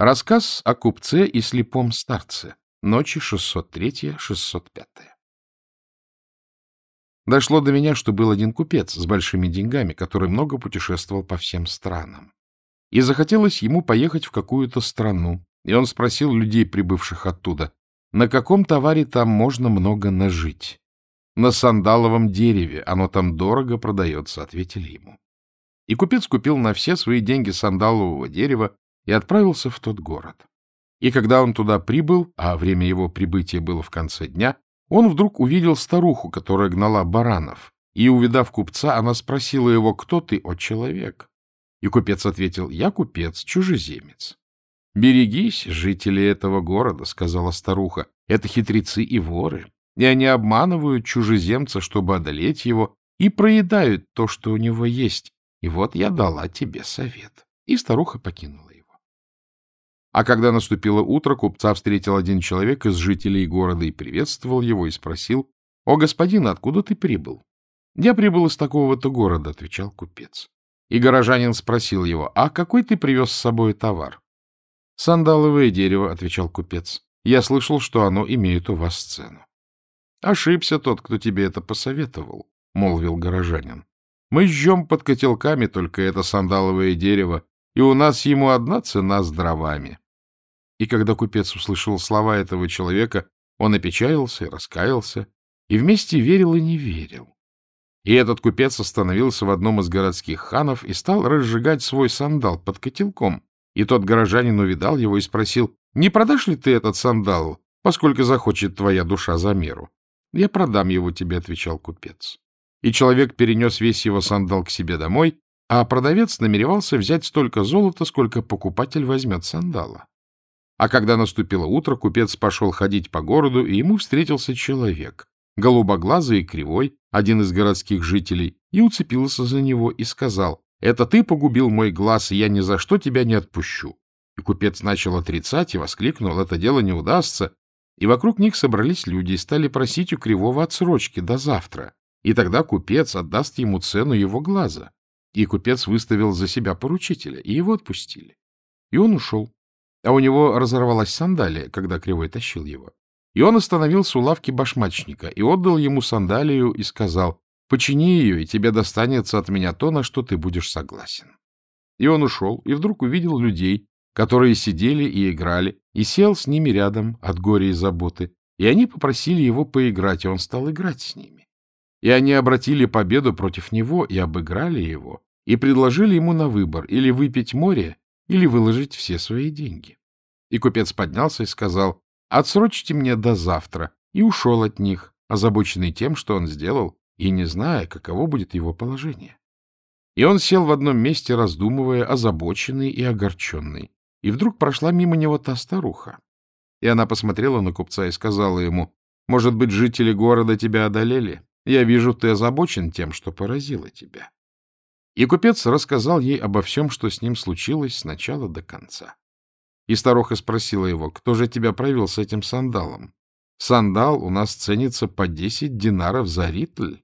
Рассказ о купце и слепом старце. Ночи 603-605. Дошло до меня, что был один купец с большими деньгами, который много путешествовал по всем странам. И захотелось ему поехать в какую-то страну, и он спросил людей, прибывших оттуда, на каком товаре там можно много нажить. На сандаловом дереве, оно там дорого продается, ответили ему. И купец купил на все свои деньги сандалового дерева и отправился в тот город. И когда он туда прибыл, а время его прибытия было в конце дня, он вдруг увидел старуху, которая гнала баранов, и, увидав купца, она спросила его, кто ты, о человек? И купец ответил, я купец, чужеземец. — Берегись, жители этого города, — сказала старуха, — это хитрецы и воры, и они обманывают чужеземца, чтобы одолеть его, и проедают то, что у него есть, и вот я дала тебе совет. И старуха покинула а когда наступило утро, купца встретил один человек из жителей города и приветствовал его и спросил, — О, господин, откуда ты прибыл? — Я прибыл из такого-то города, — отвечал купец. И горожанин спросил его, — А какой ты привез с собой товар? — Сандаловое дерево, — отвечал купец. — Я слышал, что оно имеет у вас цену. — Ошибся тот, кто тебе это посоветовал, — молвил горожанин. — Мы жжем под котелками только это сандаловое дерево, и у нас ему одна цена с дровами. И когда купец услышал слова этого человека, он опечалился и раскаялся, и вместе верил и не верил. И этот купец остановился в одном из городских ханов и стал разжигать свой сандал под котелком. И тот горожанин увидал его и спросил, «Не продашь ли ты этот сандал, поскольку захочет твоя душа за меру?» «Я продам его тебе», — отвечал купец. И человек перенес весь его сандал к себе домой, а продавец намеревался взять столько золота, сколько покупатель возьмет сандала. А когда наступило утро, купец пошел ходить по городу, и ему встретился человек, голубоглазый и кривой, один из городских жителей, и уцепился за него и сказал, «Это ты погубил мой глаз, и я ни за что тебя не отпущу». И купец начал отрицать и воскликнул, «Это дело не удастся». И вокруг них собрались люди и стали просить у кривого отсрочки до завтра. И тогда купец отдаст ему цену его глаза. И купец выставил за себя поручителя, и его отпустили. И он ушел а у него разорвалась сандалия, когда Кривой тащил его. И он остановился у лавки башмачника и отдал ему сандалию и сказал, «Почини ее, и тебе достанется от меня то, на что ты будешь согласен». И он ушел, и вдруг увидел людей, которые сидели и играли, и сел с ними рядом от горя и заботы, и они попросили его поиграть, и он стал играть с ними. И они обратили победу против него и обыграли его, и предложили ему на выбор или выпить море, или выложить все свои деньги. И купец поднялся и сказал, «Отсрочьте мне до завтра», и ушел от них, озабоченный тем, что он сделал, и не зная, каково будет его положение. И он сел в одном месте, раздумывая, озабоченный и огорченный. И вдруг прошла мимо него та старуха. И она посмотрела на купца и сказала ему, «Может быть, жители города тебя одолели? Я вижу, ты озабочен тем, что поразило тебя». И купец рассказал ей обо всем, что с ним случилось с начала до конца. И старуха спросила его, кто же тебя провел с этим сандалом? Сандал у нас ценится по десять динаров за ритль.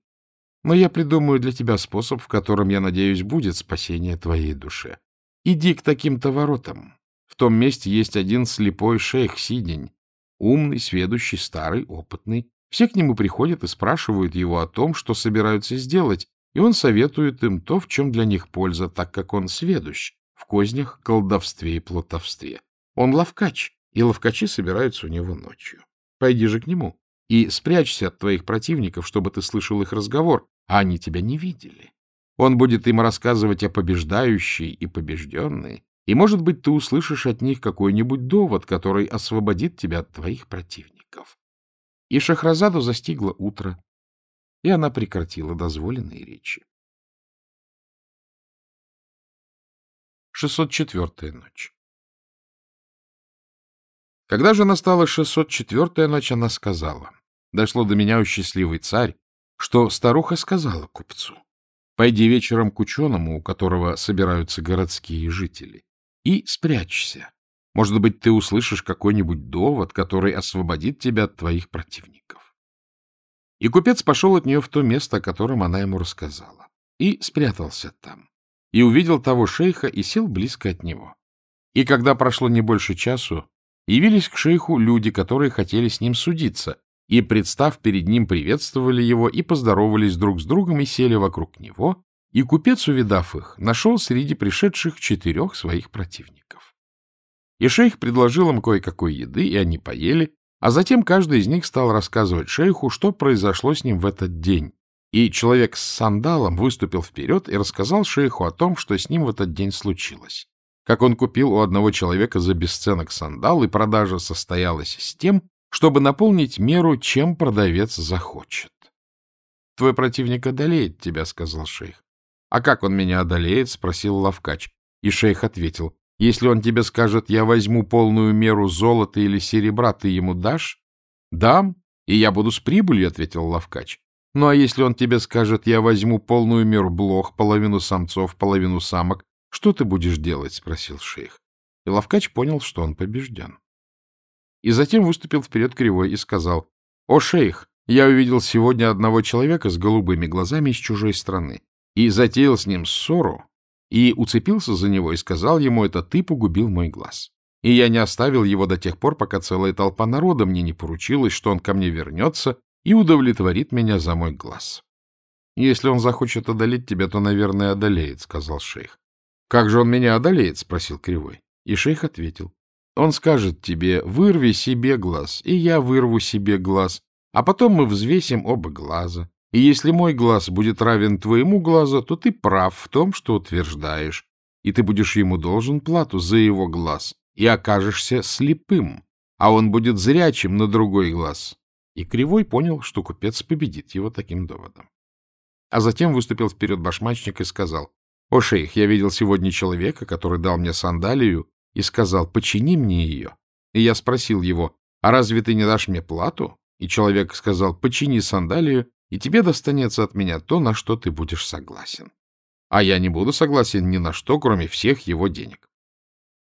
Но я придумаю для тебя способ, в котором, я надеюсь, будет спасение твоей душе. Иди к таким-то воротам. В том месте есть один слепой шейх Сидень, умный, сведущий, старый, опытный. Все к нему приходят и спрашивают его о том, что собираются сделать, и он советует им то, в чем для них польза, так как он сведущ в кознях, колдовстве и плутовстве. Он ловкач, и ловкачи собираются у него ночью. Пойди же к нему и спрячься от твоих противников, чтобы ты слышал их разговор, а они тебя не видели. Он будет им рассказывать о побеждающей и побежденной, и, может быть, ты услышишь от них какой-нибудь довод, который освободит тебя от твоих противников. И Шахразаду застигло утро, и она прекратила дозволенные речи. 604-я ночь Когда же настала 604-я ночь, она сказала, дошло до меня, у счастливый царь, что старуха сказала купцу, пойди вечером к ученому, у которого собираются городские жители, и спрячься. Может быть, ты услышишь какой-нибудь довод, который освободит тебя от твоих противников. И купец пошел от нее в то место, о котором она ему рассказала, и спрятался там, и увидел того шейха и сел близко от него. И когда прошло не больше часу, явились к шейху люди, которые хотели с ним судиться, и, представ перед ним, приветствовали его и поздоровались друг с другом и сели вокруг него, и купец, увидав их, нашел среди пришедших четырех своих противников. И шейх предложил им кое-какой еды, и они поели, а затем каждый из них стал рассказывать шейху, что произошло с ним в этот день. И человек с сандалом выступил вперед и рассказал шейху о том, что с ним в этот день случилось. Как он купил у одного человека за бесценок сандал, и продажа состоялась с тем, чтобы наполнить меру, чем продавец захочет. — Твой противник одолеет тебя, — сказал шейх. — А как он меня одолеет? — спросил Лавкач. И шейх ответил. — Если он тебе скажет, я возьму полную меру золота или серебра, ты ему дашь? — Дам, и я буду с прибылью, — ответил Лавкач. — Ну, а если он тебе скажет, я возьму полную меру блох, половину самцов, половину самок, что ты будешь делать? — спросил шейх. И Лавкач понял, что он побежден. И затем выступил вперед кривой и сказал, — О, шейх, я увидел сегодня одного человека с голубыми глазами из чужой страны и затеял с ним ссору, и уцепился за него и сказал ему, это ты погубил мой глаз. И я не оставил его до тех пор, пока целая толпа народа мне не поручилась, что он ко мне вернется и удовлетворит меня за мой глаз. — Если он захочет одолеть тебя, то, наверное, одолеет, — сказал шейх. — Как же он меня одолеет? — спросил Кривой. И шейх ответил. Он скажет тебе, вырви себе глаз, и я вырву себе глаз, а потом мы взвесим оба глаза. И если мой глаз будет равен твоему глазу, то ты прав в том, что утверждаешь, и ты будешь ему должен плату за его глаз, и окажешься слепым, а он будет зрячим на другой глаз. И Кривой понял, что купец победит его таким доводом. А затем выступил вперед башмачник и сказал, «О, шейх, я видел сегодня человека, который дал мне сандалию, и сказал, почини мне ее. И я спросил его, а разве ты не дашь мне плату? И человек сказал, почини сандалию, и тебе достанется от меня то, на что ты будешь согласен. А я не буду согласен ни на что, кроме всех его денег.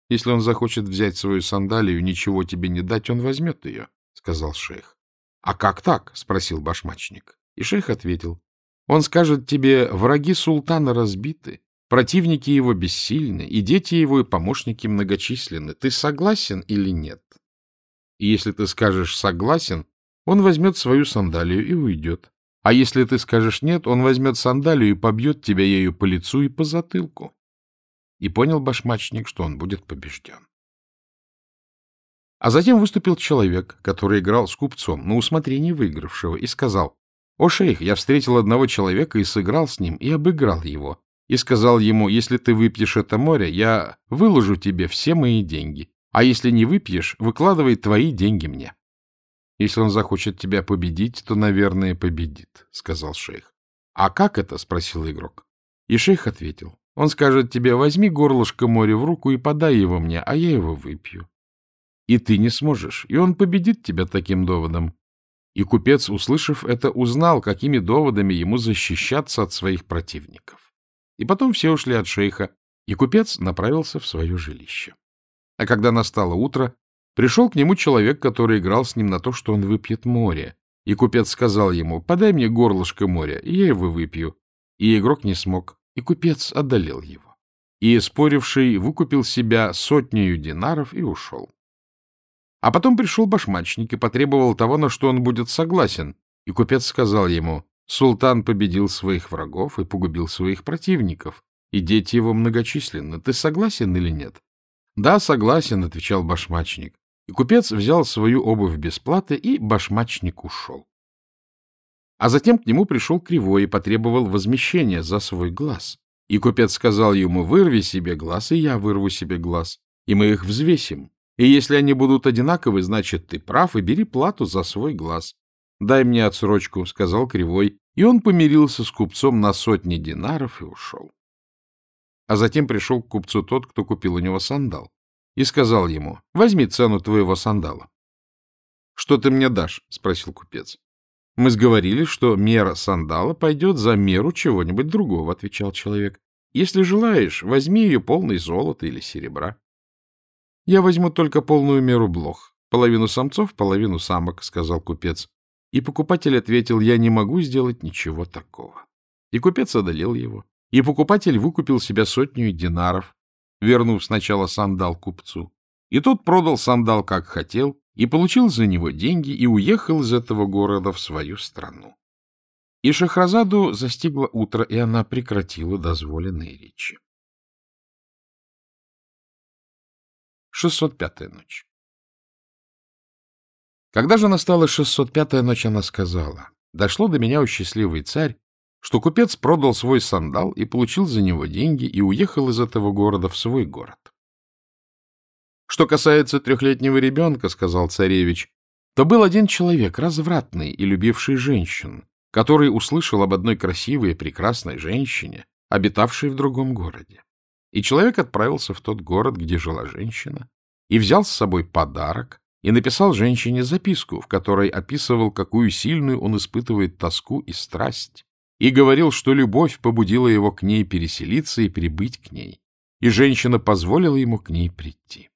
Если он захочет взять свою сандалию, ничего тебе не дать, он возьмет ее, — сказал шейх. — А как так? — спросил башмачник. И шейх ответил. — Он скажет тебе, враги султана разбиты, Противники его бессильны, и дети его и помощники многочисленны. Ты согласен или нет? И если ты скажешь «согласен», он возьмет свою сандалию и уйдет. А если ты скажешь «нет», он возьмет сандалию и побьет тебя ею по лицу и по затылку. И понял башмачник, что он будет побежден. А затем выступил человек, который играл с купцом на усмотрение выигравшего, и сказал, «О, шейх, я встретил одного человека и сыграл с ним, и обыграл его и сказал ему, если ты выпьешь это море, я выложу тебе все мои деньги, а если не выпьешь, выкладывай твои деньги мне. Если он захочет тебя победить, то, наверное, победит, — сказал шейх. — А как это? — спросил игрок. И шейх ответил. Он скажет тебе, возьми горлышко моря в руку и подай его мне, а я его выпью. И ты не сможешь, и он победит тебя таким доводом. И купец, услышав это, узнал, какими доводами ему защищаться от своих противников. И потом все ушли от шейха, и купец направился в свое жилище. А когда настало утро, пришел к нему человек, который играл с ним на то, что он выпьет море. И купец сказал ему, подай мне горлышко моря, и я его выпью. И игрок не смог, и купец одолел его. И споривший выкупил себя сотнею динаров и ушел. А потом пришел башмачник и потребовал того, на что он будет согласен. И купец сказал ему, Султан победил своих врагов и погубил своих противников, и дети его многочисленны. Ты согласен или нет? — Да, согласен, — отвечал башмачник. И купец взял свою обувь без платы, и башмачник ушел. А затем к нему пришел Кривой и потребовал возмещения за свой глаз. И купец сказал ему, вырви себе глаз, и я вырву себе глаз, и мы их взвесим. И если они будут одинаковы, значит, ты прав, и бери плату за свой глаз. — Дай мне отсрочку, — сказал Кривой, и он помирился с купцом на сотни динаров и ушел. А затем пришел к купцу тот, кто купил у него сандал, и сказал ему, — возьми цену твоего сандала. — Что ты мне дашь? — спросил купец. — Мы сговорились, что мера сандала пойдет за меру чего-нибудь другого, — отвечал человек. — Если желаешь, возьми ее полной золота или серебра. — Я возьму только полную меру блох, половину самцов, половину самок, — сказал купец. И покупатель ответил, я не могу сделать ничего такого. И купец одолел его. И покупатель выкупил себя сотню динаров. Вернув сначала сандал купцу. И тот продал сандал, как хотел, и получил за него деньги, и уехал из этого города в свою страну. И Шахразаду застигло утро, и она прекратила дозволенные речи. 605-я ночь Когда же настала 605-я ночь, она сказала, «Дошло до меня, о счастливый царь, что купец продал свой сандал и получил за него деньги и уехал из этого города в свой город. Что касается трехлетнего ребенка, — сказал царевич, — то был один человек, развратный и любивший женщин, который услышал об одной красивой и прекрасной женщине, обитавшей в другом городе. И человек отправился в тот город, где жила женщина, и взял с собой подарок, и написал женщине записку, в которой описывал, какую сильную он испытывает тоску и страсть, и говорил, что любовь побудила его к ней переселиться и прибыть к ней, и женщина позволила ему к ней прийти.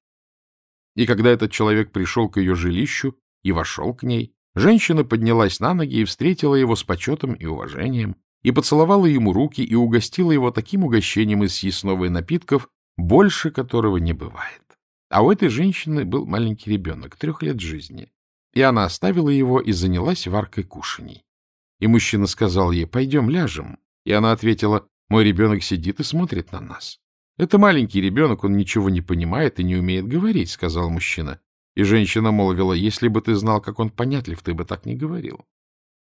И когда этот человек пришел к ее жилищу и вошел к ней, женщина поднялась на ноги и встретила его с почетом и уважением, и поцеловала ему руки и угостила его таким угощением из съестного и напитков, больше которого не бывает. А у этой женщины был маленький ребенок, трех лет жизни, и она оставила его и занялась варкой кушаний. И мужчина сказал ей, пойдем ляжем. И она ответила, мой ребенок сидит и смотрит на нас. Это маленький ребенок, он ничего не понимает и не умеет говорить, сказал мужчина. И женщина молвила, если бы ты знал, как он понятлив, ты бы так не говорил.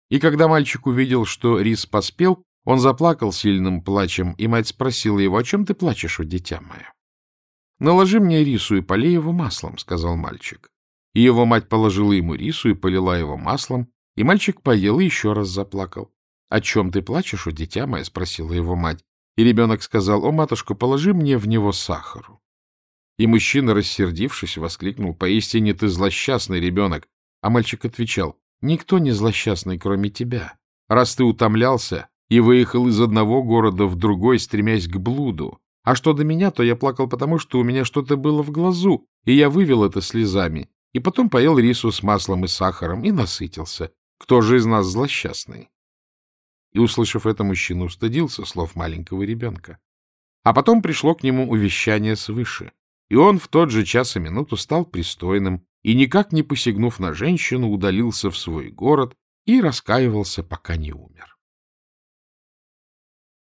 И когда мальчик увидел, что рис поспел, он заплакал сильным плачем, и мать спросила его, о чем ты плачешь, о дитя мое? — Наложи мне рису и полей его маслом, — сказал мальчик. И его мать положила ему рису и полила его маслом, и мальчик поел и еще раз заплакал. — О чем ты плачешь, у дитя мое? — спросила его мать. И ребенок сказал, — О, матушка, положи мне в него сахару. И мужчина, рассердившись, воскликнул, — Поистине ты злосчастный ребенок. А мальчик отвечал, — Никто не злосчастный, кроме тебя. Раз ты утомлялся и выехал из одного города в другой, стремясь к блуду. А что до меня, то я плакал потому, что у меня что-то было в глазу, и я вывел это слезами, и потом поел рису с маслом и сахаром и насытился. Кто же из нас злосчастный? И, услышав это, мужчина устыдился слов маленького ребенка. А потом пришло к нему увещание свыше, и он в тот же час и минуту стал пристойным и, никак не посягнув на женщину, удалился в свой город и раскаивался, пока не умер.